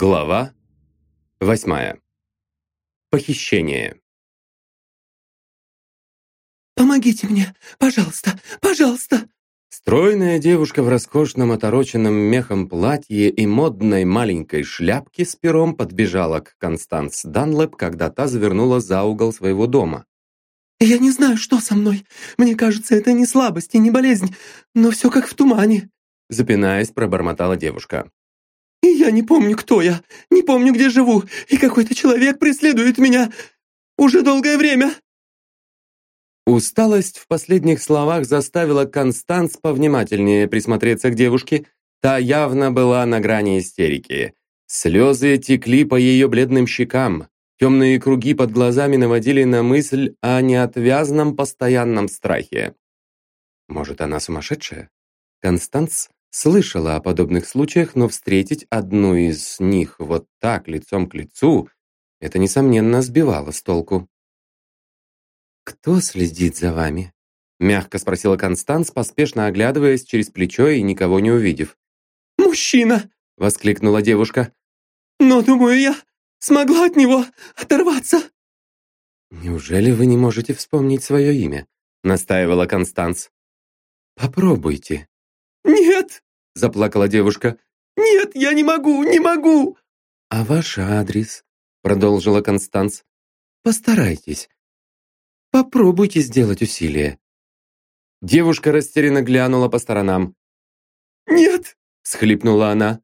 Глава восьмая. Похищение. «Помогите мне! Пожалуйста! Пожалуйста!» Стройная девушка в роскошном отороченном мехом платье и модной маленькой шляпке с пером подбежала к Констанс Данлэп, когда та завернула за угол своего дома. «Я не знаю, что со мной. Мне кажется, это не слабость и не болезнь, но все как в тумане», запинаясь, пробормотала девушка. Я не помню, кто я, не помню, где живу, и какой-то человек преследует меня уже долгое время». Усталость в последних словах заставила Констанс повнимательнее присмотреться к девушке. Та явно была на грани истерики. Слезы текли по ее бледным щекам. Темные круги под глазами наводили на мысль о неотвязном постоянном страхе. Может, она сумасшедшая? Констанс Слышала о подобных случаях, но встретить одну из них вот так, лицом к лицу, это, несомненно, сбивало с толку. «Кто следит за вами?» Мягко спросила Констанс, поспешно оглядываясь через плечо и никого не увидев. «Мужчина!» — воскликнула девушка. «Но, думаю, я смогла от него оторваться!» «Неужели вы не можете вспомнить свое имя?» — настаивала Констанс. «Попробуйте». «Нет!» – заплакала девушка. «Нет, я не могу, не могу!» «А ваш адрес?» – продолжила Констанс. «Постарайтесь. Попробуйте сделать усилие». Девушка растерянно глянула по сторонам. «Нет!» – схлипнула она.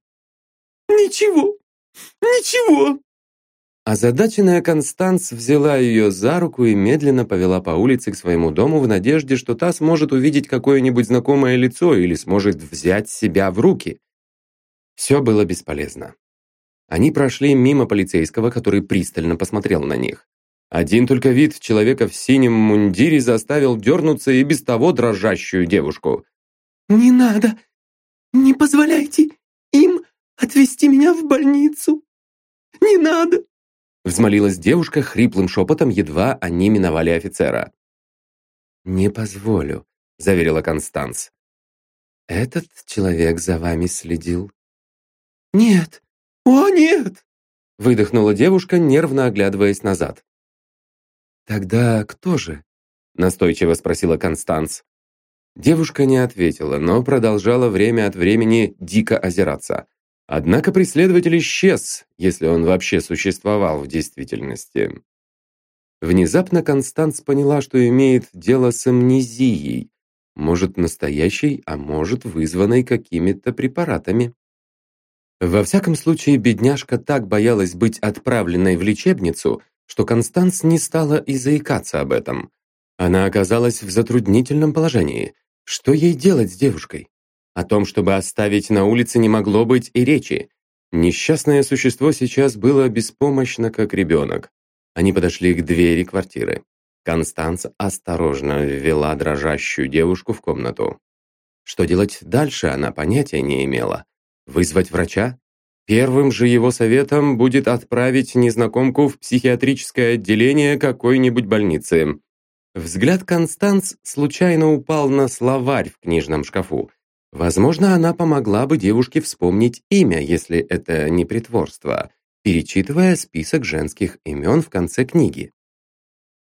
«Ничего! Ничего!» Озадаченная Констанс взяла ее за руку и медленно повела по улице к своему дому в надежде, что та сможет увидеть какое-нибудь знакомое лицо или сможет взять себя в руки. Все было бесполезно. Они прошли мимо полицейского, который пристально посмотрел на них. Один только вид человека в синем мундире заставил дернуться и без того дрожащую девушку. «Не надо! Не позволяйте им отвезти меня в больницу! Не надо!» Взмолилась девушка хриплым шепотом, едва они миновали офицера. «Не позволю», — заверила Констанс. «Этот человек за вами следил?» «Нет! О, нет!» — выдохнула девушка, нервно оглядываясь назад. «Тогда кто же?» — настойчиво спросила Констанс. Девушка не ответила, но продолжала время от времени дико озираться. Однако преследователь исчез, если он вообще существовал в действительности. Внезапно Констанс поняла, что имеет дело с амнезией, может настоящей, а может вызванной какими-то препаратами. Во всяком случае, бедняжка так боялась быть отправленной в лечебницу, что Констанс не стала и заикаться об этом. Она оказалась в затруднительном положении. Что ей делать с девушкой? О том, чтобы оставить на улице, не могло быть и речи. Несчастное существо сейчас было беспомощно, как ребенок. Они подошли к двери квартиры. Констанс осторожно ввела дрожащую девушку в комнату. Что делать дальше, она понятия не имела. Вызвать врача? Первым же его советом будет отправить незнакомку в психиатрическое отделение какой-нибудь больницы. Взгляд Констанс случайно упал на словарь в книжном шкафу. Возможно, она помогла бы девушке вспомнить имя, если это не притворство, перечитывая список женских имен в конце книги.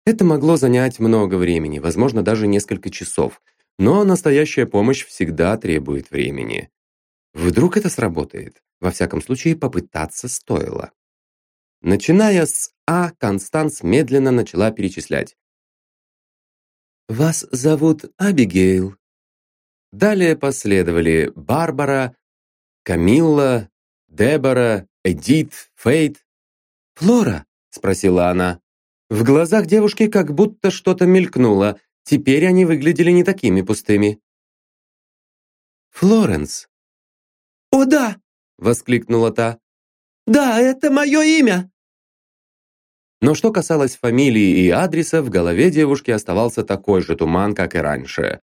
Это могло занять много времени, возможно, даже несколько часов, но настоящая помощь всегда требует времени. Вдруг это сработает? Во всяком случае, попытаться стоило. Начиная с А, Констанс медленно начала перечислять. «Вас зовут Абигейл?» Далее последовали Барбара, Камилла, Дебора, Эдит, Фейт. «Флора?» – спросила она. В глазах девушки как будто что-то мелькнуло. Теперь они выглядели не такими пустыми. «Флоренс». «О, да!» – воскликнула та. «Да, это мое имя!» Но что касалось фамилии и адреса, в голове девушки оставался такой же туман, как и раньше.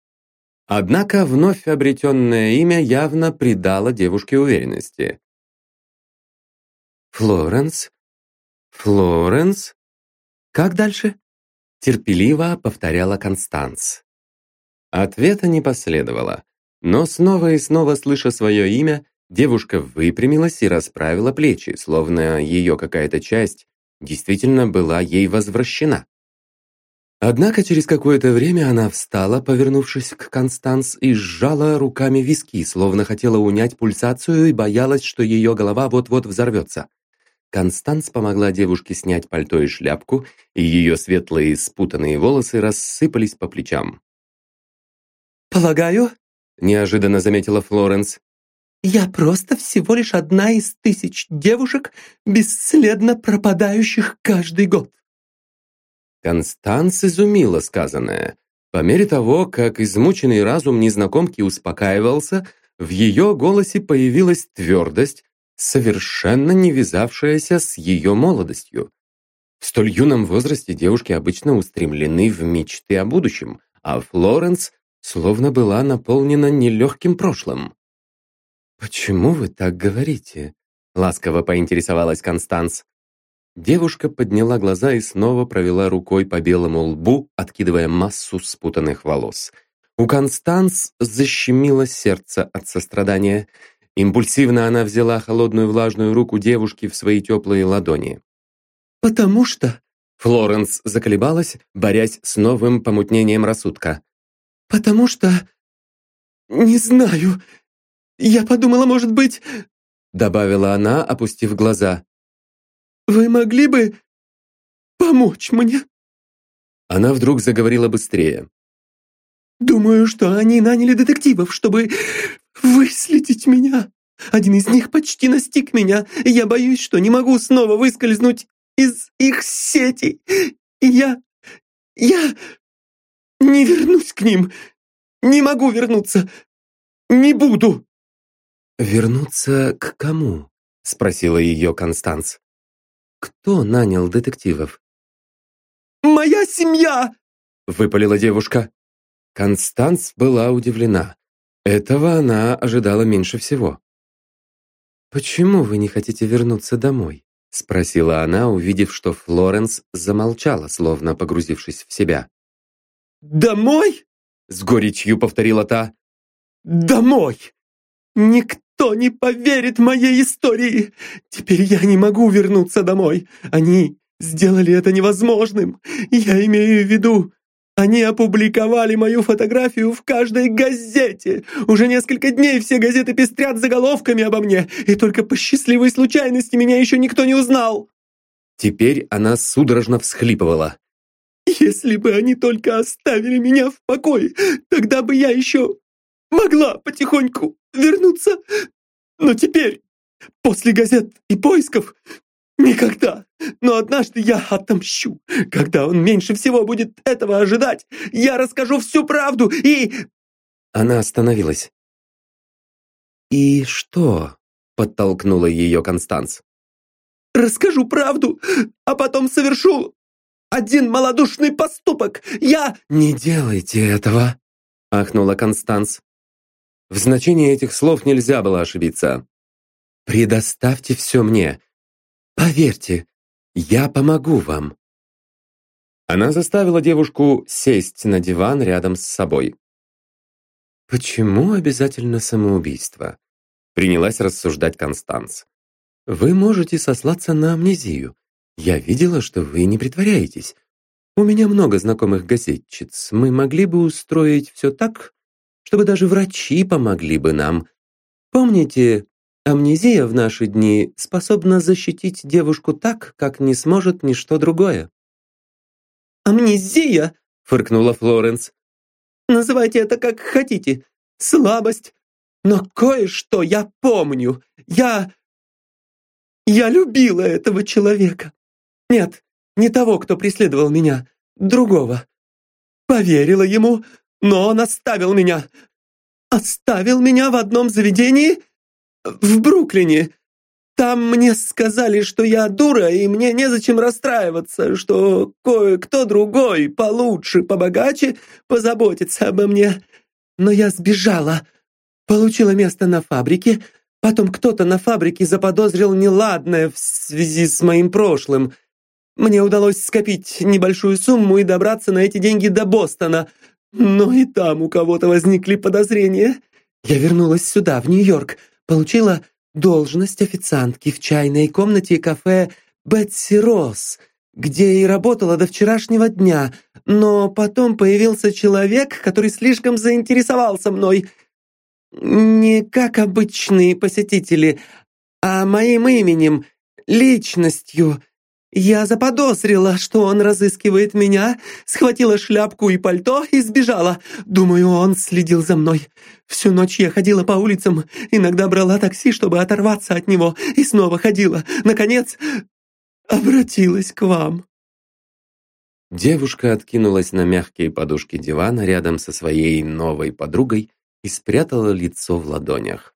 Однако вновь обретенное имя явно придало девушке уверенности. «Флоренс? Флоренс? Как дальше?» Терпеливо повторяла Констанс. Ответа не последовало, но снова и снова слыша свое имя, Девушка выпрямилась и расправила плечи, словно ее какая-то часть действительно была ей возвращена. Однако через какое-то время она встала, повернувшись к Констанс, и сжала руками виски, словно хотела унять пульсацию и боялась, что ее голова вот-вот взорвется. Констанс помогла девушке снять пальто и шляпку, и ее светлые спутанные волосы рассыпались по плечам. «Полагаю», — неожиданно заметила Флоренс, «я просто всего лишь одна из тысяч девушек, бесследно пропадающих каждый год». Констанс изумила сказанное. По мере того, как измученный разум незнакомки успокаивался, в ее голосе появилась твердость, совершенно не вязавшаяся с ее молодостью. В столь юном возрасте девушки обычно устремлены в мечты о будущем, а Флоренс словно была наполнена нелегким прошлым. «Почему вы так говорите?» — ласково поинтересовалась Констанс. Девушка подняла глаза и снова провела рукой по белому лбу, откидывая массу спутанных волос. У Констанс защемило сердце от сострадания. Импульсивно она взяла холодную влажную руку девушки в свои теплые ладони. «Потому что...» Флоренс заколебалась, борясь с новым помутнением рассудка. «Потому что... Не знаю. Я подумала, может быть...» Добавила она, опустив глаза. Вы могли бы помочь мне?» Она вдруг заговорила быстрее. «Думаю, что они наняли детективов, чтобы выследить меня. Один из них почти настиг меня, и я боюсь, что не могу снова выскользнуть из их сети. И я... я... не вернусь к ним. Не могу вернуться. Не буду». «Вернуться к кому?» — спросила ее Констанс. Кто нанял детективов? «Моя семья!» — выпалила девушка. Констанс была удивлена. Этого она ожидала меньше всего. «Почему вы не хотите вернуться домой?» — спросила она, увидев, что Флоренс замолчала, словно погрузившись в себя. «Домой?» — с горечью повторила та. «Домой! Никто никто не поверит моей истории. Теперь я не могу вернуться домой. Они сделали это невозможным. Я имею в виду, они опубликовали мою фотографию в каждой газете. Уже несколько дней все газеты пестрят заголовками обо мне, и только по счастливой случайности меня еще никто не узнал. Теперь она судорожно всхлипывала. Если бы они только оставили меня в покое, тогда бы я еще могла потихоньку вернуться. Но теперь, после газет и поисков, никогда. Но однажды я отомщу. Когда он меньше всего будет этого ожидать, я расскажу всю правду и...» Она остановилась. «И что?» — подтолкнула ее Констанс. «Расскажу правду, а потом совершу один малодушный поступок. Я...» «Не делайте этого!» — ахнула Констанс. В значении этих слов нельзя было ошибиться. «Предоставьте все мне. Поверьте, я помогу вам». Она заставила девушку сесть на диван рядом с собой. «Почему обязательно самоубийство?» Принялась рассуждать Констанс. «Вы можете сослаться на амнезию. Я видела, что вы не притворяетесь. У меня много знакомых газетчиц. Мы могли бы устроить все так, чтобы даже врачи помогли бы нам. Помните, амнезия в наши дни способна защитить девушку так, как не сможет ничто другое». «Амнезия?» — фыркнула Флоренс. «Называйте это как хотите. Слабость. Но кое-что я помню. Я... Я любила этого человека. Нет, не того, кто преследовал меня. Другого. Поверила ему, но он оставил меня. Оставил меня в одном заведении в Бруклине. Там мне сказали, что я дура, и мне незачем расстраиваться, что кое-кто другой, получше, побогаче, позаботится обо мне. Но я сбежала, получила место на фабрике, потом кто-то на фабрике заподозрил неладное в связи с моим прошлым. Мне удалось скопить небольшую сумму и добраться на эти деньги до Бостона — но и там у кого-то возникли подозрения. Я вернулась сюда, в Нью-Йорк, получила должность официантки в чайной комнате кафе «Бетси Росс», где и работала до вчерашнего дня, но потом появился человек, который слишком заинтересовался мной. Не как обычные посетители, а моим именем, личностью. Я заподозрила, что он разыскивает меня, схватила шляпку и пальто и сбежала. Думаю, он следил за мной. Всю ночь я ходила по улицам, иногда брала такси, чтобы оторваться от него, и снова ходила. Наконец, обратилась к вам». Девушка откинулась на мягкие подушки дивана рядом со своей новой подругой и спрятала лицо в ладонях.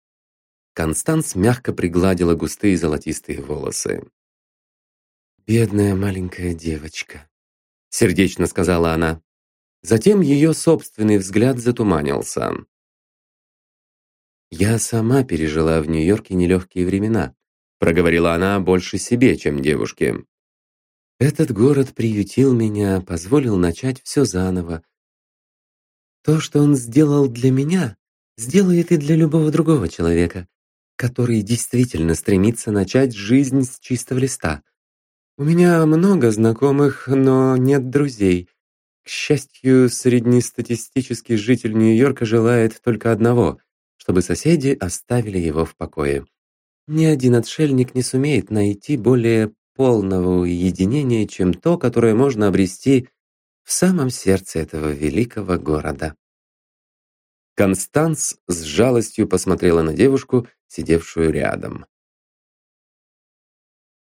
Констанс мягко пригладила густые золотистые волосы. «Бедная маленькая девочка», — сердечно сказала она. Затем ее собственный взгляд затуманился. «Я сама пережила в Нью-Йорке нелегкие времена проговорила она больше себе, чем девушке. Этот город приютил меня, позволил начать все заново. То, что он сделал для меня, сделает и для любого другого человека, который действительно стремится начать жизнь с чистого листа. У меня много знакомых, но нет друзей. К счастью, среднестатистический житель Нью-Йорка желает только одного, чтобы соседи оставили его в покое. Ни один отшельник не сумеет найти более полного уединения, чем то, которое можно обрести в самом сердце этого великого города. Констанс с жалостью посмотрела на девушку, сидевшую рядом.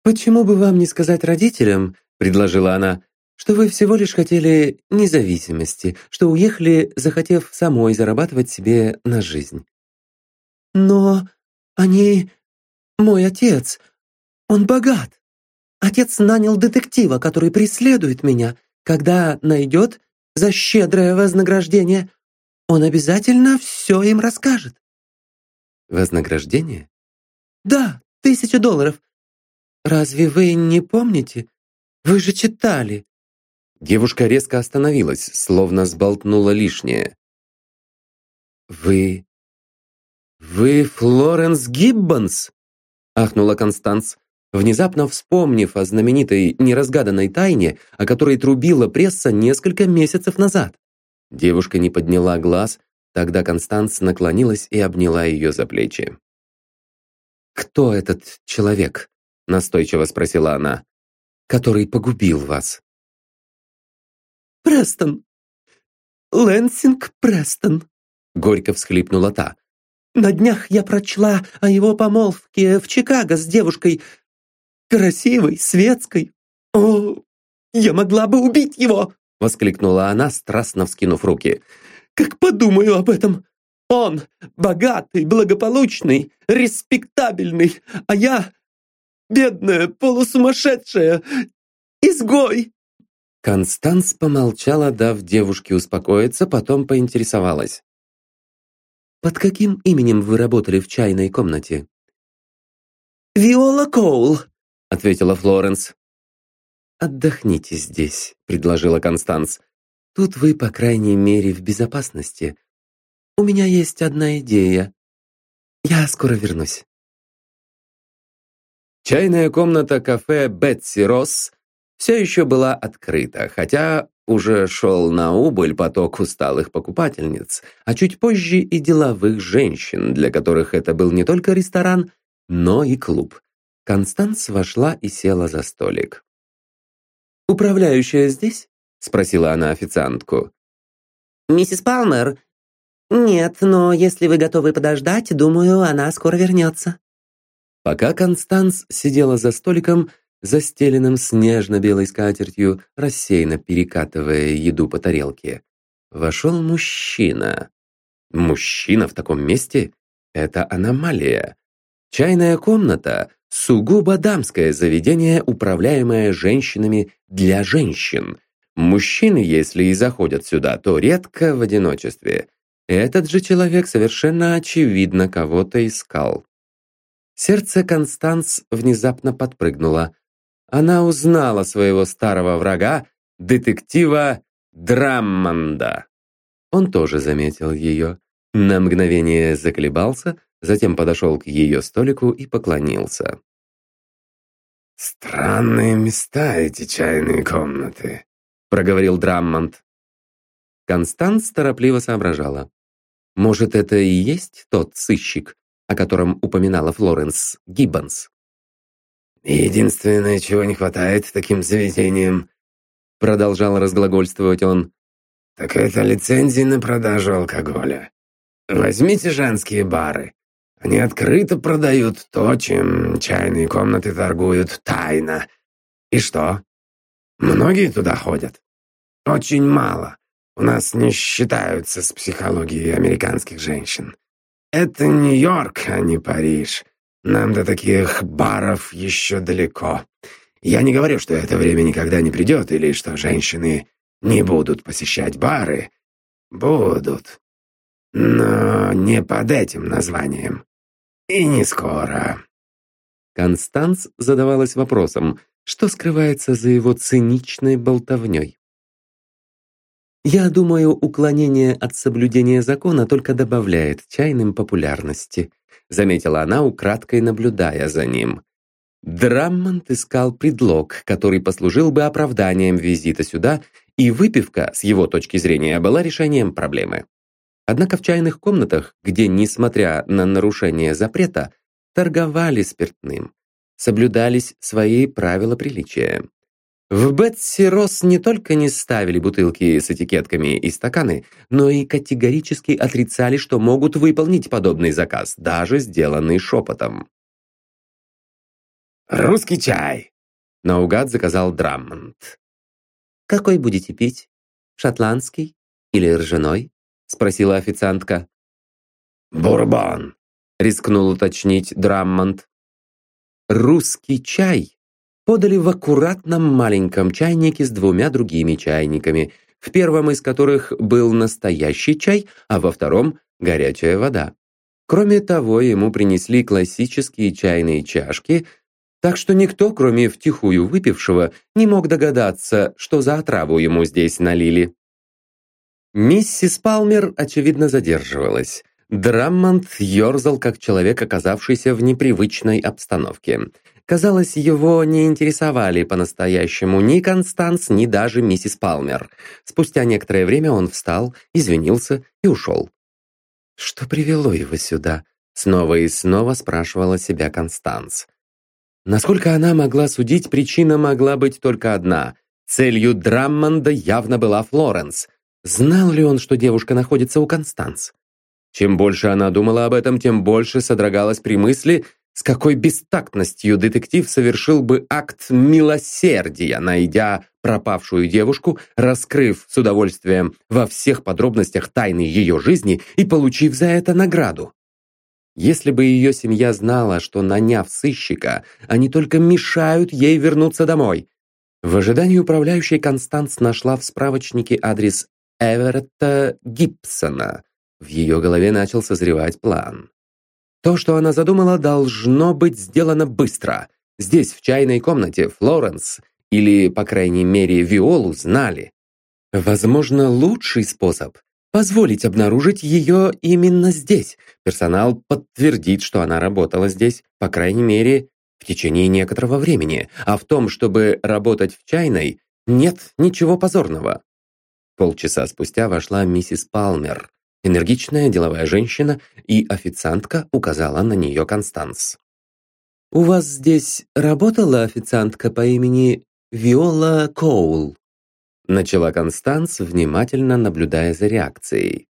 «Почему бы вам не сказать родителям, — предложила она, — что вы всего лишь хотели независимости, что уехали, захотев самой зарабатывать себе на жизнь?» «Но они мой отец, он богат. Отец нанял детектива, который преследует меня. Когда найдет за щедрое вознаграждение, он обязательно все им расскажет. Вознаграждение? Да, тысяча долларов. Разве вы не помните? Вы же читали. Девушка резко остановилась, словно сболтнула лишнее. «Вы... вы Флоренс Гиббонс?» ахнула Констанс, внезапно вспомнив о знаменитой неразгаданной тайне, о которой трубила пресса несколько месяцев назад. Девушка не подняла глаз, тогда Констанс наклонилась и обняла ее за плечи. «Кто этот человек?» – настойчиво спросила она. «Который погубил вас?» «Престон! Лэнсинг Престон!» – горько всхлипнула та. На днях я прочла о его помолвке в Чикаго с девушкой. Красивой, светской. О, я могла бы убить его!» Воскликнула она, страстно вскинув руки. «Как подумаю об этом! Он богатый, благополучный, респектабельный, а я бедная, полусумасшедшая, изгой!» Констанс помолчала, дав девушке успокоиться, потом поинтересовалась. «Под каким именем вы работали в чайной комнате?» «Виола Коул», — ответила Флоренс. «Отдохните здесь», — предложила Констанс. «Тут вы, по крайней мере, в безопасности. У меня есть одна идея. Я скоро вернусь». Чайная комната кафе «Бетси Росс» все еще была открыта, хотя уже шел на убыль поток усталых покупательниц, а чуть позже и деловых женщин, для которых это был не только ресторан, но и клуб. Констанс вошла и села за столик. «Управляющая здесь?» — спросила она официантку. «Миссис Палмер? Нет, но если вы готовы подождать, думаю, она скоро вернется». Пока Констанс сидела за столиком, застеленным снежно-белой скатертью, рассеянно перекатывая еду по тарелке. Вошел мужчина. Мужчина в таком месте — это аномалия. Чайная комната — сугубо дамское заведение, управляемое женщинами для женщин. Мужчины, если и заходят сюда, то редко в одиночестве. Этот же человек совершенно очевидно кого-то искал. Сердце Констанс внезапно подпрыгнуло она узнала своего старого врага, детектива Драммонда. Он тоже заметил ее. На мгновение заколебался, затем подошел к ее столику и поклонился. «Странные места эти чайные комнаты», — проговорил Драммонд. Констанс торопливо соображала. Может, это и есть тот сыщик, о котором упоминала Флоренс Гиббонс? «Единственное, чего не хватает таким заведениям», — продолжал разглагольствовать он, «так это лицензии на продажу алкоголя. Возьмите женские бары. Они открыто продают то, чем чайные комнаты торгуют тайно. И что? Многие туда ходят? Очень мало. У нас не считаются с психологией американских женщин. Это Нью-Йорк, а не Париж. Нам до таких баров еще далеко. Я не говорю, что это время никогда не придет, или что женщины не будут посещать бары. Будут но не под этим названием. И не скоро. Констанс задавалась вопросом, что скрывается за его циничной болтовней. «Я думаю, уклонение от соблюдения закона только добавляет чайным популярности», заметила она, украдкой наблюдая за ним. Драммонд искал предлог, который послужил бы оправданием визита сюда, и выпивка, с его точки зрения, была решением проблемы. Однако в чайных комнатах, где, несмотря на нарушение запрета, торговали спиртным, соблюдались свои правила приличия. В Бетси Росс не только не ставили бутылки с этикетками и стаканы, но и категорически отрицали, что могут выполнить подобный заказ, даже сделанный шепотом. «Русский чай!» — наугад заказал Драммонд. «Какой будете пить? Шотландский или ржаной?» спросила официантка. «Бурбон», — рискнул уточнить Драммонд. Русский чай подали в аккуратном маленьком чайнике с двумя другими чайниками, в первом из которых был настоящий чай, а во втором — горячая вода. Кроме того, ему принесли классические чайные чашки, так что никто, кроме втихую выпившего, не мог догадаться, что за отраву ему здесь налили. Миссис Палмер, очевидно, задерживалась. Драммонд ерзал, как человек, оказавшийся в непривычной обстановке. Казалось, его не интересовали по-настоящему ни Констанс, ни даже миссис Палмер. Спустя некоторое время он встал, извинился и ушел. Что привело его сюда? Снова и снова спрашивала себя Констанс. Насколько она могла судить, причина могла быть только одна. Целью Драммонда явно была Флоренс – Знал ли он, что девушка находится у Констанс? Чем больше она думала об этом, тем больше содрогалась при мысли, с какой бестактностью детектив совершил бы акт милосердия, найдя пропавшую девушку, раскрыв с удовольствием во всех подробностях тайны ее жизни и получив за это награду. Если бы ее семья знала, что, наняв сыщика, они только мешают ей вернуться домой. В ожидании управляющей Констанс нашла в справочнике адрес Эверетта Гибсона. В ее голове начал созревать план. То, что она задумала, должно быть сделано быстро. Здесь, в чайной комнате, Флоренс, или, по крайней мере, Виолу знали. Возможно, лучший способ – позволить обнаружить ее именно здесь. Персонал подтвердит, что она работала здесь, по крайней мере, в течение некоторого времени. А в том, чтобы работать в чайной, нет ничего позорного. Полчаса спустя вошла миссис Палмер, энергичная деловая женщина, и официантка указала на нее Констанс. «У вас здесь работала официантка по имени Виола Коул?» Начала Констанс, внимательно наблюдая за реакцией.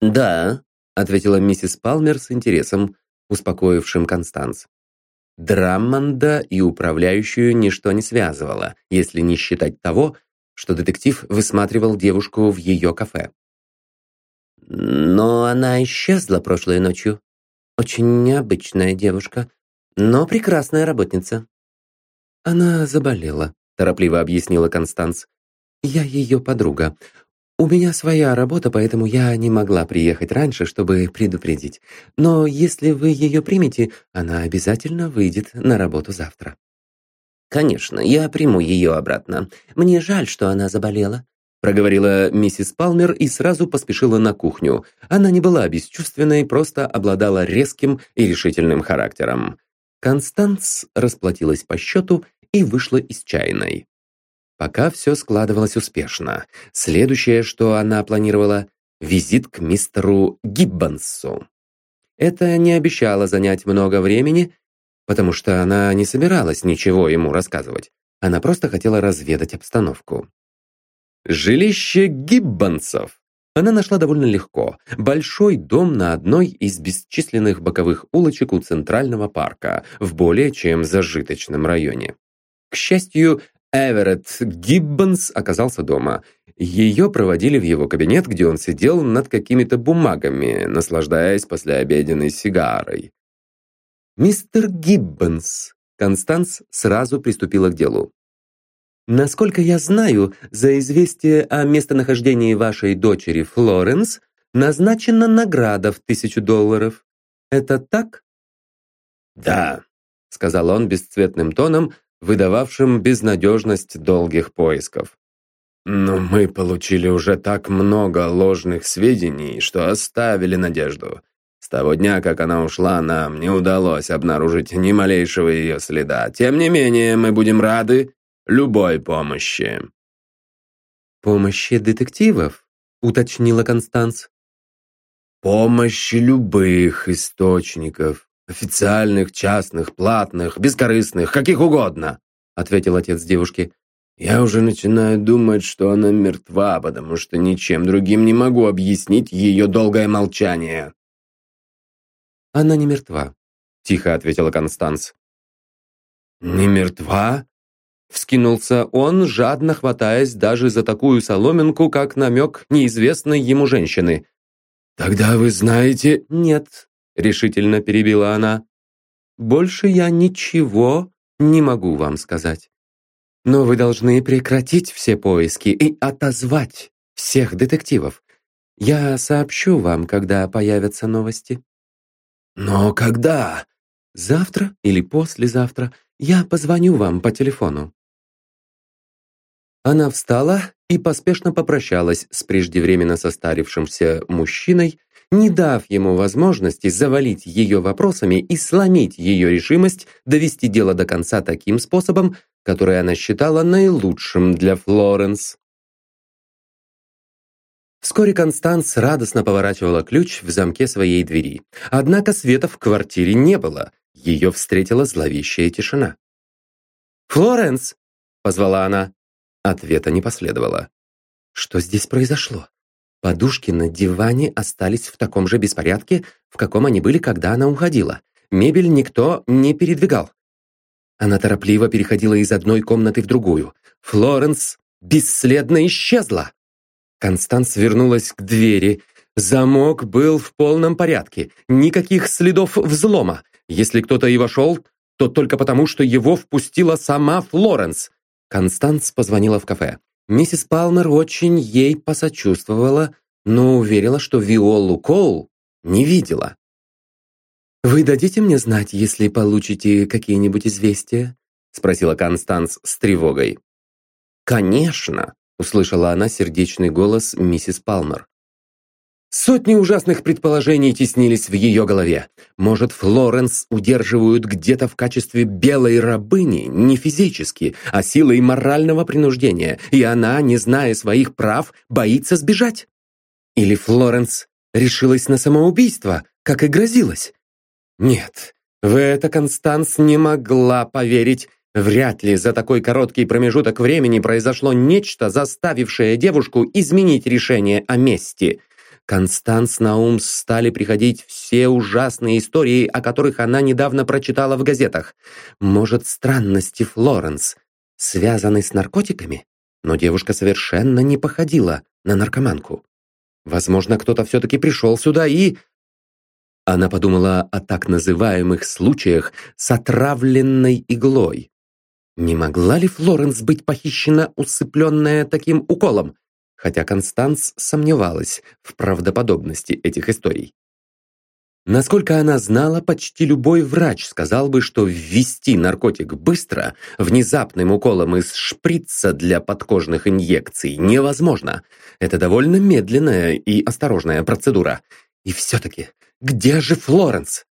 «Да», — ответила миссис Палмер с интересом, успокоившим Констанс. Драммонда и управляющую ничто не связывало, если не считать того, что детектив высматривал девушку в ее кафе. «Но она исчезла прошлой ночью. Очень необычная девушка, но прекрасная работница». «Она заболела», — торопливо объяснила Констанс. «Я ее подруга. У меня своя работа, поэтому я не могла приехать раньше, чтобы предупредить. Но если вы ее примете, она обязательно выйдет на работу завтра». «Конечно, я приму ее обратно. Мне жаль, что она заболела. Проговорила миссис Палмер и сразу поспешила на кухню. Она не была бесчувственной, просто обладала резким и решительным характером. Констанс расплатилась по счету и вышла из чайной. Пока все складывалось успешно. Следующее, что она планировала – визит к мистеру Гиббонсу. Это не обещало занять много времени, потому что она не собиралась ничего ему рассказывать. Она просто хотела разведать обстановку. Жилище Гиббонсов она нашла довольно легко. Большой дом на одной из бесчисленных боковых улочек у Центрального парка, в более чем зажиточном районе. К счастью, Эверетт Гиббонс оказался дома. Ее проводили в его кабинет, где он сидел над какими-то бумагами, наслаждаясь послеобеденной сигарой. «Мистер Гиббонс», Констанс сразу приступила к делу. «Насколько я знаю, за известие о местонахождении вашей дочери Флоренс назначена награда в тысячу долларов. Это так?» «Да», — сказал он бесцветным тоном, выдававшим безнадежность долгих поисков. «Но мы получили уже так много ложных сведений, что оставили надежду. С того дня, как она ушла, нам не удалось обнаружить ни малейшего ее следа. Тем не менее, мы будем рады любой помощи». «Помощи детективов?» — уточнила Констанс. «Помощи любых источников», «Официальных, частных, платных, бескорыстных, каких угодно», ответил отец девушки. «Я уже начинаю думать, что она мертва, потому что ничем другим не могу объяснить ее долгое молчание». «Она не мертва», — тихо ответила Констанс. «Не мертва?» Вскинулся он, жадно хватаясь даже за такую соломинку, как намек неизвестной ему женщины. «Тогда вы знаете...» «Нет, решительно перебила она. Больше я ничего не могу вам сказать. Но вы должны прекратить все поиски и отозвать всех детективов. Я сообщу вам, когда появятся новости. Но когда? Завтра или послезавтра я позвоню вам по телефону. Она встала и поспешно попрощалась с преждевременно состарившимся мужчиной, не дав ему возможности завалить ее вопросами и сломить ее решимость довести дело до конца таким способом, который она считала наилучшим для Флоренс. Вскоре Констанс радостно поворачивала ключ в замке своей двери. Однако света в квартире не было. Ее встретила зловещая тишина. «Флоренс!» — позвала она. Ответа не последовало. Что здесь произошло? Подушки на диване остались в таком же беспорядке, в каком они были, когда она уходила. Мебель никто не передвигал. Она торопливо переходила из одной комнаты в другую. Флоренс бесследно исчезла. Констанс вернулась к двери. Замок был в полном порядке. Никаких следов взлома. Если кто-то и вошел, то только потому, что его впустила сама Флоренс. Констанс позвонила в кафе. Миссис Палмер очень ей посочувствовала, но уверила, что Виолу Коул не видела. «Вы дадите мне знать, если получите какие-нибудь известия?» спросила Констанс с тревогой. «Конечно!» — услышала она сердечный голос миссис Палмер. Сотни ужасных предположений теснились в ее голове. Может, Флоренс удерживают где-то в качестве белой рабыни, не физически, а силой морального принуждения, и она, не зная своих прав, боится сбежать? Или Флоренс решилась на самоубийство, как и грозилась? Нет, в это Констанс не могла поверить. Вряд ли за такой короткий промежуток времени произошло нечто, заставившее девушку изменить решение о мести – Констанс на ум стали приходить все ужасные истории, о которых она недавно прочитала в газетах. Может, странности Флоренс связаны с наркотиками? Но девушка совершенно не походила на наркоманку. Возможно, кто-то все-таки пришел сюда и... Она подумала о так называемых случаях с отравленной иглой. Не могла ли Флоренс быть похищена, усыпленная таким уколом? Хотя Констанс сомневалась в правдоподобности этих историй. Насколько она знала, почти любой врач сказал бы, что ввести наркотик быстро, внезапным уколом из шприца для подкожных инъекций невозможно. Это довольно медленная и осторожная процедура. И все-таки, где же Флоренс?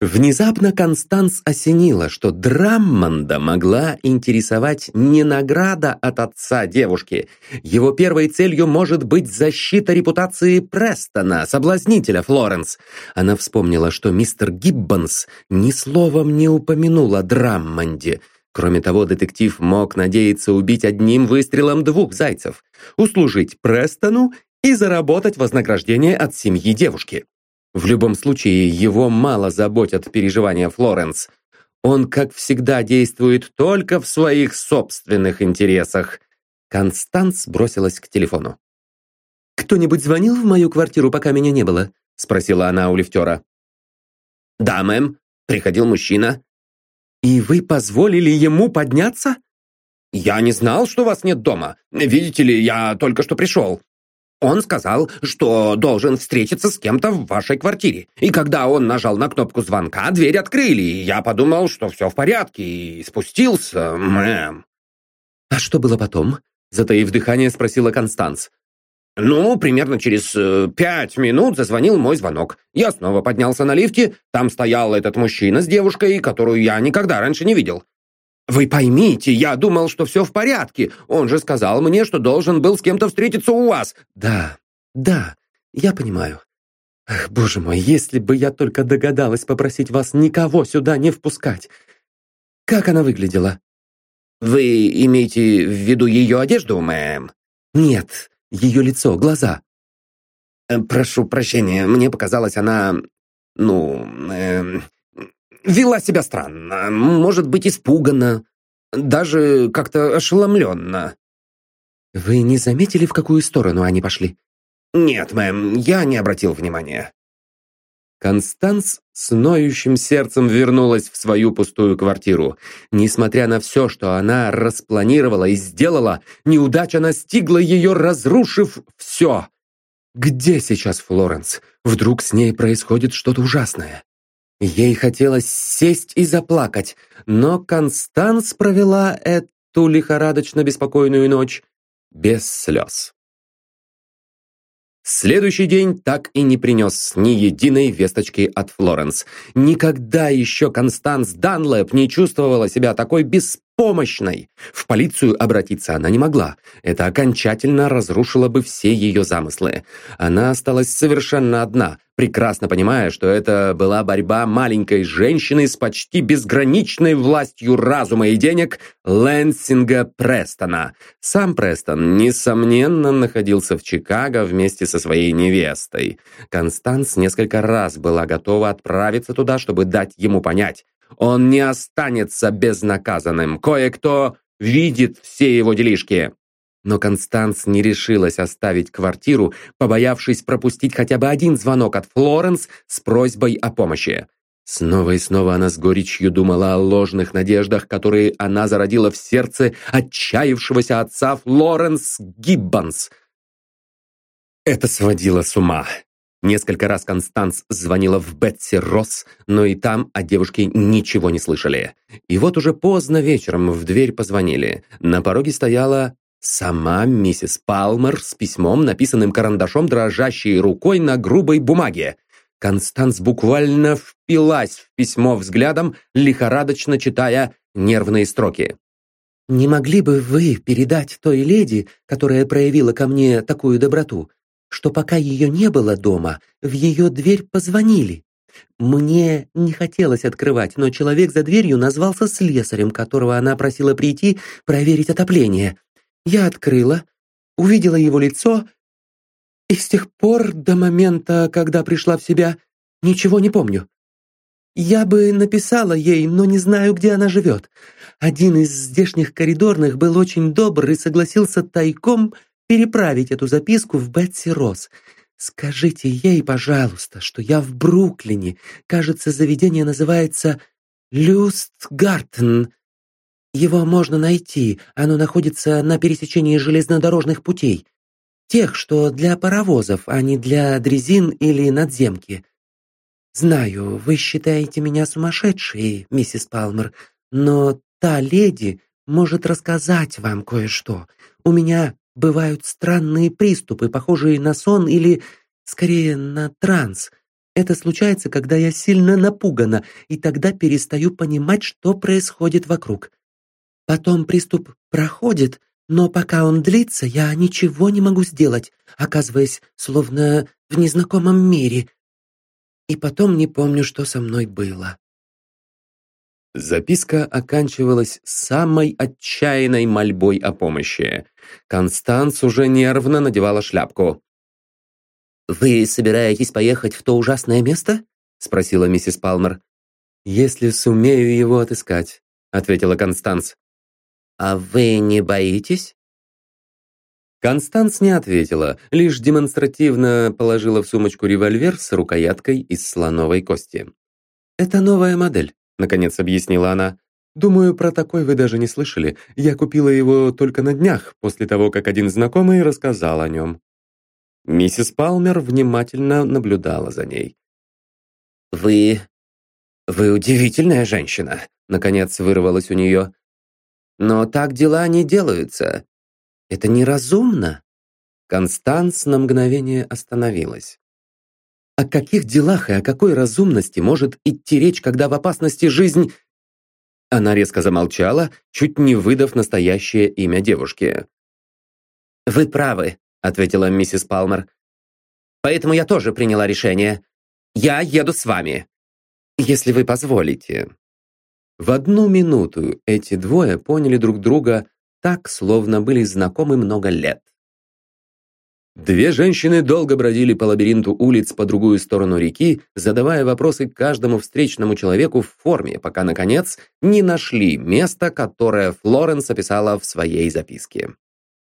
Внезапно Констанс осенила, что Драммонда могла интересовать не награда от отца девушки. Его первой целью может быть защита репутации Престона, соблазнителя Флоренс. Она вспомнила, что мистер Гиббонс ни словом не упомянул о Драммонде. Кроме того, детектив мог надеяться убить одним выстрелом двух зайцев, услужить Престону и заработать вознаграждение от семьи девушки. В любом случае, его мало заботят переживания Флоренс. Он, как всегда, действует только в своих собственных интересах. Констанс бросилась к телефону. «Кто-нибудь звонил в мою квартиру, пока меня не было?» спросила она у лифтера. «Да, мэм. Приходил мужчина». «И вы позволили ему подняться?» «Я не знал, что вас нет дома. Видите ли, я только что пришел. Он сказал, что должен встретиться с кем-то в вашей квартире. И когда он нажал на кнопку звонка, дверь открыли, и я подумал, что все в порядке, и спустился, мэм». «А что было потом?» Затаив дыхание, спросила Констанс. «Ну, примерно через э, пять минут зазвонил мой звонок. Я снова поднялся на лифте. Там стоял этот мужчина с девушкой, которую я никогда раньше не видел. «Вы поймите, я думал, что все в порядке. Он же сказал мне, что должен был с кем-то встретиться у вас». «Да, да, я понимаю. Ах, боже мой, если бы я только догадалась попросить вас никого сюда не впускать. Как она выглядела?» «Вы имеете в виду ее одежду, мэм?» «Нет, ее лицо, глаза». Э, «Прошу прощения, мне показалось, она... ну... Э, вела себя странно, может быть, испуганно, даже как-то ошеломленно». «Вы не заметили, в какую сторону они пошли?» «Нет, мэм, я не обратил внимания». Констанс с ноющим сердцем вернулась в свою пустую квартиру. Несмотря на все, что она распланировала и сделала, неудача настигла ее, разрушив все. Где сейчас Флоренс? Вдруг с ней происходит что-то ужасное? Ей хотелось сесть и заплакать, но Констанс провела эту лихорадочно беспокойную ночь без слез. Следующий день так и не принес ни единой весточки от Флоренс. Никогда еще Констанс Данлэп не чувствовала себя такой беспомощной. В полицию обратиться она не могла. Это окончательно разрушило бы все ее замыслы. Она осталась совершенно одна, прекрасно понимая, что это была борьба маленькой женщины с почти безграничной властью разума и денег Лэнсинга Престона. Сам Престон, несомненно, находился в Чикаго вместе со своей невестой. Констанс несколько раз была готова отправиться туда, чтобы дать ему понять. Он не останется безнаказанным. Кое-кто видит все его делишки. Но Констанс не решилась оставить квартиру, побоявшись пропустить хотя бы один звонок от Флоренс с просьбой о помощи. Снова и снова она с горечью думала о ложных надеждах, которые она зародила в сердце отчаявшегося отца Флоренс Гиббонс. Это сводило с ума. Несколько раз Констанс звонила в Бетси Росс, но и там о девушке ничего не слышали. И вот уже поздно вечером в дверь позвонили. На пороге стояла Сама миссис Палмер с письмом, написанным карандашом, дрожащей рукой на грубой бумаге. Констанс буквально впилась в письмо взглядом, лихорадочно читая нервные строки. «Не могли бы вы передать той леди, которая проявила ко мне такую доброту, что пока ее не было дома, в ее дверь позвонили? Мне не хотелось открывать, но человек за дверью назвался слесарем, которого она просила прийти проверить отопление. Я открыла, увидела его лицо, и с тех пор до момента, когда пришла в себя, ничего не помню. Я бы написала ей, но не знаю, где она живет. Один из здешних коридорных был очень добр и согласился тайком переправить эту записку в Бетси Росс. Скажите ей, пожалуйста, что я в Бруклине. Кажется, заведение называется Люстгартен. Его можно найти, оно находится на пересечении железнодорожных путей. Тех, что для паровозов, а не для дрезин или надземки. Знаю, вы считаете меня сумасшедшей, миссис Палмер, но та леди может рассказать вам кое-что. У меня бывают странные приступы, похожие на сон или, скорее, на транс. Это случается, когда я сильно напугана, и тогда перестаю понимать, что происходит вокруг. Потом приступ проходит, но пока он длится, я ничего не могу сделать, оказываясь словно в незнакомом мире. И потом не помню, что со мной было. Записка оканчивалась самой отчаянной мольбой о помощи. Констанс уже нервно надевала шляпку. «Вы собираетесь поехать в то ужасное место?» — спросила миссис Палмер. «Если сумею его отыскать», — ответила Констанс. «А вы не боитесь?» Констанс не ответила, лишь демонстративно положила в сумочку револьвер с рукояткой из слоновой кости. «Это новая модель», — наконец объяснила она. «Думаю, про такой вы даже не слышали. Я купила его только на днях, после того, как один знакомый рассказал о нем». Миссис Палмер внимательно наблюдала за ней. «Вы... вы удивительная женщина», — наконец вырвалось у нее. «Но так дела не делаются. Это неразумно». Констанс на мгновение остановилась. О каких делах и о какой разумности может идти речь, когда в опасности жизнь... Она резко замолчала, чуть не выдав настоящее имя девушки. «Вы правы», — ответила миссис Палмер. «Поэтому я тоже приняла решение. Я еду с вами, если вы позволите». В одну минуту эти двое поняли друг друга так, словно были знакомы много лет. Две женщины долго бродили по лабиринту улиц по другую сторону реки, задавая вопросы каждому встречному человеку в форме, пока, наконец, не нашли место, которое Флоренс описала в своей записке.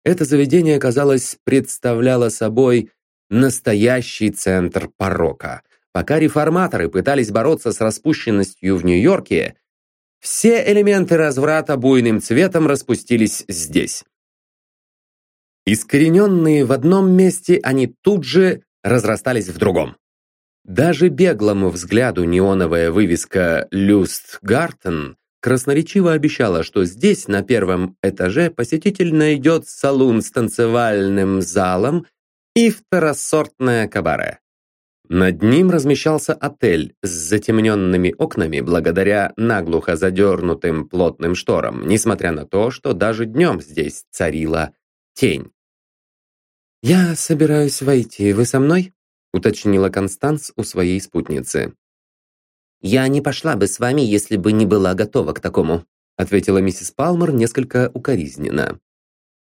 Это заведение, казалось, представляло собой настоящий центр порока. Пока реформаторы пытались бороться с распущенностью в Нью-Йорке, все элементы разврата буйным цветом распустились здесь. Искорененные в одном месте, они тут же разрастались в другом. Даже беглому взгляду неоновая вывеска «Люст Гартен» красноречиво обещала, что здесь, на первом этаже, посетитель найдет салун с танцевальным залом и второсортное кабаре. Над ним размещался отель с затемненными окнами благодаря наглухо задернутым плотным шторам, несмотря на то, что даже днем здесь царила тень. «Я собираюсь войти. Вы со мной?» — уточнила Констанс у своей спутницы. «Я не пошла бы с вами, если бы не была готова к такому», — ответила миссис Палмер несколько укоризненно.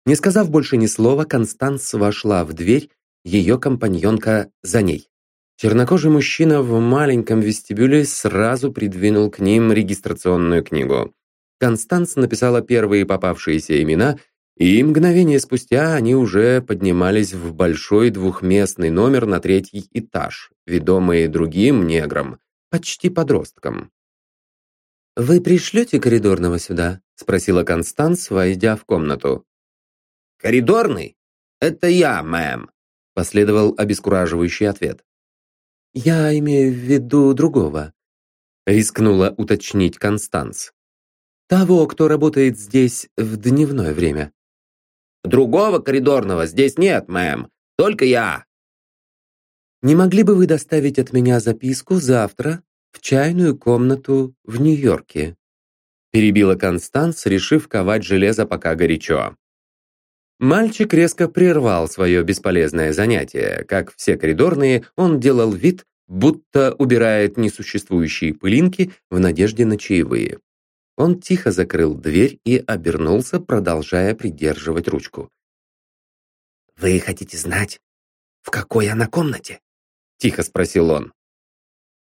Не сказав больше ни слова, Констанс вошла в дверь, ее компаньонка за ней. Чернокожий мужчина в маленьком вестибюле сразу придвинул к ним регистрационную книгу. Констанс написала первые попавшиеся имена — и мгновение спустя они уже поднимались в большой двухместный номер на третий этаж, ведомые другим негром, почти подростком. «Вы пришлете коридорного сюда?» — спросила Констанс, войдя в комнату. «Коридорный? Это я, мэм», — последовал обескураживающий ответ. «Я имею в виду другого», — рискнула уточнить Констанс. «Того, кто работает здесь в дневное время». Другого коридорного здесь нет, мэм. Только я. Не могли бы вы доставить от меня записку завтра в чайную комнату в Нью-Йорке? Перебила Констанс, решив ковать железо пока горячо. Мальчик резко прервал свое бесполезное занятие. Как все коридорные, он делал вид, будто убирает несуществующие пылинки в надежде на чаевые. Он тихо закрыл дверь и обернулся, продолжая придерживать ручку. «Вы хотите знать, в какой она комнате?» Тихо спросил он.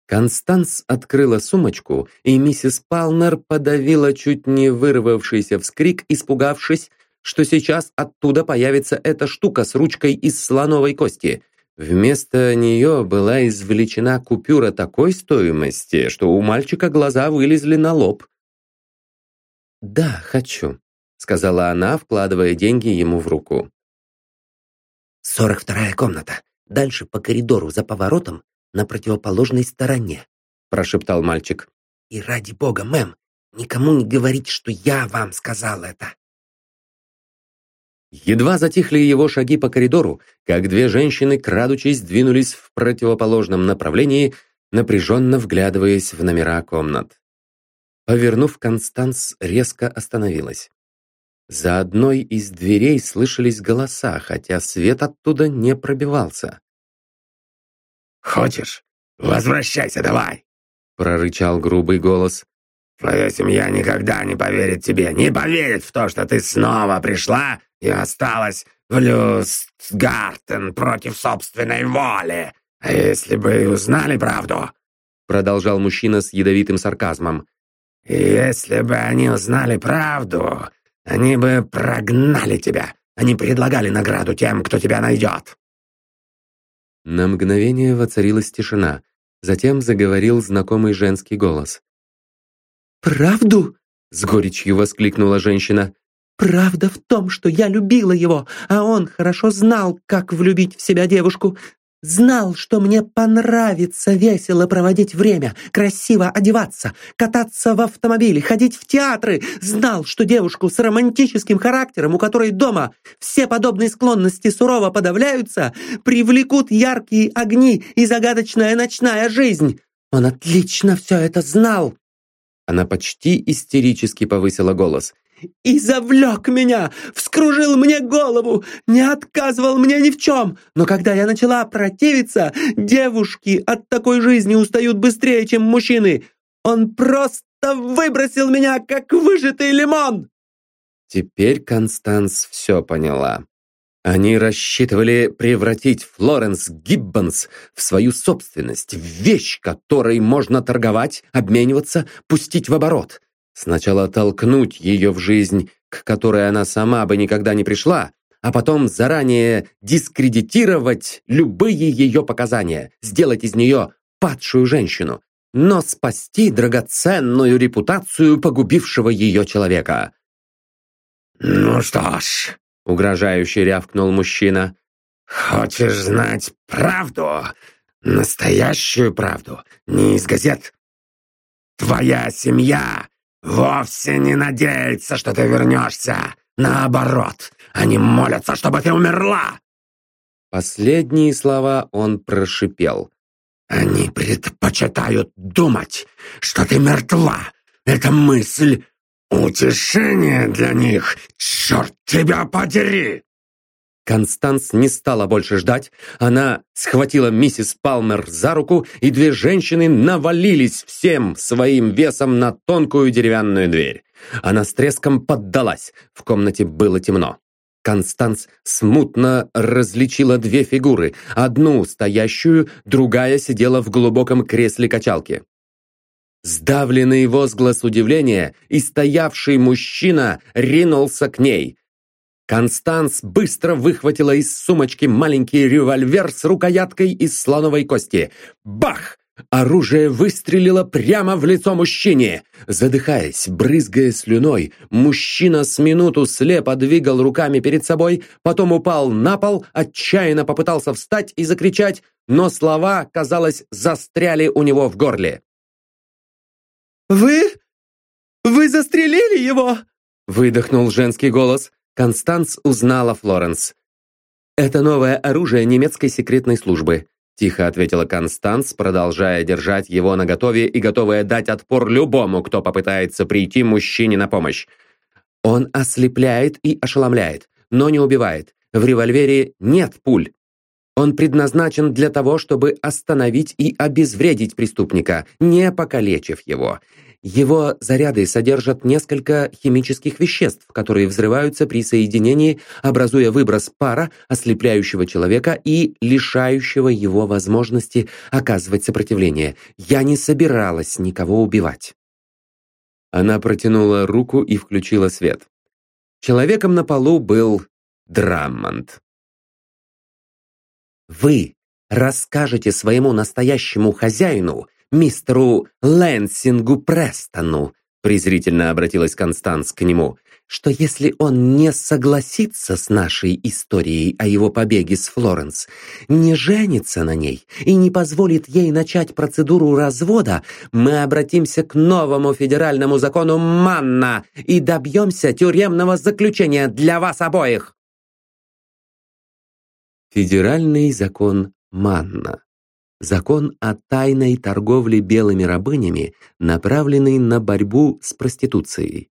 Констанс открыла сумочку, и миссис Палнер подавила чуть не вырвавшийся вскрик, испугавшись, что сейчас оттуда появится эта штука с ручкой из слоновой кости. Вместо нее была извлечена купюра такой стоимости, что у мальчика глаза вылезли на лоб. «Да, хочу», — сказала она, вкладывая деньги ему в руку. «Сорок вторая комната. Дальше по коридору за поворотом на противоположной стороне», прошептал мальчик. «И ради бога, мэм, никому не говорите, что я вам сказал это». Едва затихли его шаги по коридору, как две женщины, крадучись, двинулись в противоположном направлении, напряженно вглядываясь в номера комнат. Повернув, Констанс резко остановилась. За одной из дверей слышались голоса, хотя свет оттуда не пробивался. «Хочешь? Возвращайся давай!» прорычал грубый голос. «Твоя семья никогда не поверит тебе, не поверит в то, что ты снова пришла и осталась в Люстгартен против собственной воли. А если бы и узнали правду?» Продолжал мужчина с ядовитым сарказмом. «Если бы они узнали правду, они бы прогнали тебя. Они предлагали награду тем, кто тебя найдет». На мгновение воцарилась тишина. Затем заговорил знакомый женский голос. «Правду?» — с горечью воскликнула женщина. «Правда в том, что я любила его, а он хорошо знал, как влюбить в себя девушку. Знал, что мне понравится весело проводить время, красиво одеваться, кататься в автомобиле, ходить в театры. Знал, что девушку с романтическим характером, у которой дома все подобные склонности сурово подавляются, привлекут яркие огни и загадочная ночная жизнь. Он отлично все это знал. Она почти истерически повысила голос и завлек меня, вскружил мне голову, не отказывал мне ни в чем. Но когда я начала противиться, девушки от такой жизни устают быстрее, чем мужчины. Он просто выбросил меня, как выжатый лимон!» Теперь Констанс все поняла. Они рассчитывали превратить Флоренс Гиббонс в свою собственность, в вещь, которой можно торговать, обмениваться, пустить в оборот. Сначала толкнуть ее в жизнь, к которой она сама бы никогда не пришла, а потом заранее дискредитировать любые ее показания, сделать из нее падшую женщину, но спасти драгоценную репутацию погубившего ее человека. «Ну что ж», — угрожающе рявкнул мужчина, «хочешь знать правду? Настоящую правду, не из газет. Твоя семья вовсе не надеется, что ты вернешься. Наоборот, они молятся, чтобы ты умерла!» Последние слова он прошипел. «Они предпочитают думать, что ты мертва. Эта мысль — утешение для них. Черт тебя подери!» Констанс не стала больше ждать. Она схватила миссис Палмер за руку, и две женщины навалились всем своим весом на тонкую деревянную дверь. Она с треском поддалась. В комнате было темно. Констанс смутно различила две фигуры. Одну стоящую, другая сидела в глубоком кресле качалки. Сдавленный возглас удивления, и стоявший мужчина ринулся к ней. Констанс быстро выхватила из сумочки маленький револьвер с рукояткой из слоновой кости. Бах! Оружие выстрелило прямо в лицо мужчине. Задыхаясь, брызгая слюной, мужчина с минуту слепо двигал руками перед собой, потом упал на пол, отчаянно попытался встать и закричать, но слова, казалось, застряли у него в горле. «Вы? Вы застрелили его?» выдохнул женский голос. Констанс узнала Флоренс. «Это новое оружие немецкой секретной службы», тихо ответила Констанс, продолжая держать его наготове и готовая дать отпор любому, кто попытается прийти мужчине на помощь. «Он ослепляет и ошеломляет, но не убивает. В револьвере нет пуль. Он предназначен для того, чтобы остановить и обезвредить преступника, не покалечив его. Его заряды содержат несколько химических веществ, которые взрываются при соединении, образуя выброс пара, ослепляющего человека и лишающего его возможности оказывать сопротивление. Я не собиралась никого убивать. Она протянула руку и включила свет. Человеком на полу был Драммонд. «Вы расскажете своему настоящему хозяину, мистеру Лэнсингу Престону», презрительно обратилась Констанс к нему, что если он не согласится с нашей историей о его побеге с Флоренс, не женится на ней и не позволит ей начать процедуру развода, мы обратимся к новому федеральному закону Манна и добьемся тюремного заключения для вас обоих. Федеральный закон Манна. Закон о тайной торговле белыми рабынями, направленный на борьбу с проституцией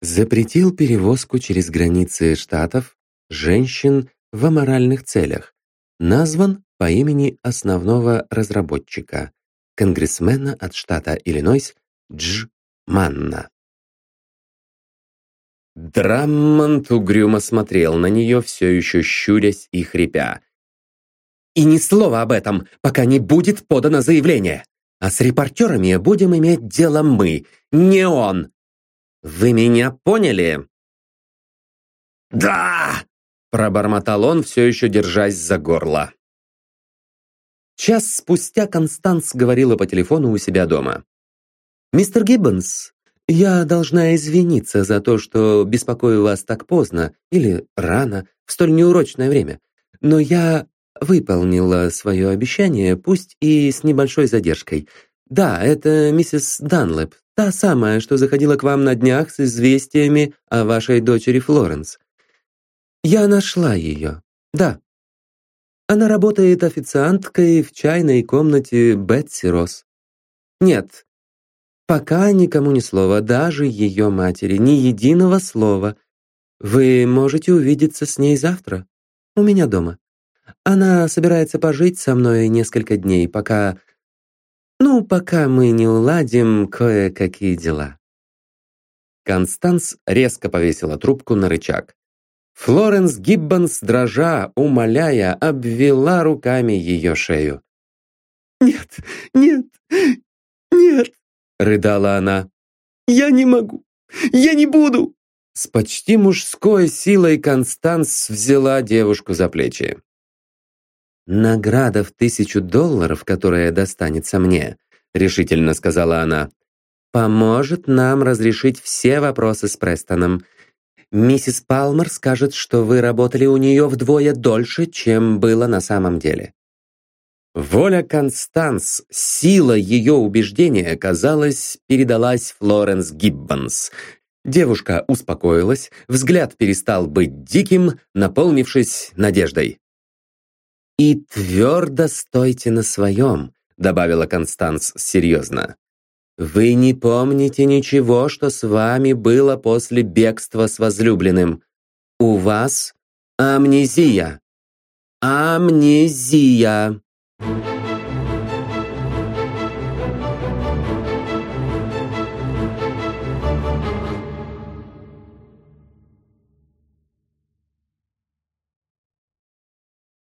запретил перевозку через границы штатов женщин в аморальных целях, назван по имени основного разработчика, конгрессмена от штата Иллинойс Дж. Манна. Драммонд угрюмо смотрел на нее, все еще щурясь и хрипя. «И ни слова об этом, пока не будет подано заявление. А с репортерами будем иметь дело мы, не он. Вы меня поняли?» «Да!» – пробормотал он, все еще держась за горло. Час спустя Констанс говорила по телефону у себя дома. «Мистер Гиббонс, я должна извиниться за то, что беспокою вас так поздно или рано, в столь неурочное время. Но я выполнила свое обещание, пусть и с небольшой задержкой. Да, это миссис Данлэп, Та самая, что заходила к вам на днях с известиями о вашей дочери Флоренс. Я нашла ее. Да. Она работает официанткой в чайной комнате Бетси Росс. Нет, пока никому ни слова, даже ее матери, ни единого слова. Вы можете увидеться с ней завтра, у меня дома. Она собирается пожить со мной несколько дней, пока ну, пока мы не уладим кое-какие дела. Констанс резко повесила трубку на рычаг. Флоренс Гиббонс, дрожа, умоляя, обвела руками ее шею. «Нет, нет, нет!» — рыдала она. «Я не могу! Я не буду!» С почти мужской силой Констанс взяла девушку за плечи. «Награда в тысячу долларов, которая достанется мне», — решительно сказала она, «поможет нам разрешить все вопросы с Престоном. Миссис Палмер скажет, что вы работали у нее вдвое дольше, чем было на самом деле». Воля Констанс, сила ее убеждения, казалось, передалась Флоренс Гиббонс. Девушка успокоилась, взгляд перестал быть диким, наполнившись надеждой. «И твердо стойте на своем», — добавила Констанс серьезно. «Вы не помните ничего, что с вами было после бегства с возлюбленным. У вас амнезия. Амнезия!» Амнезия.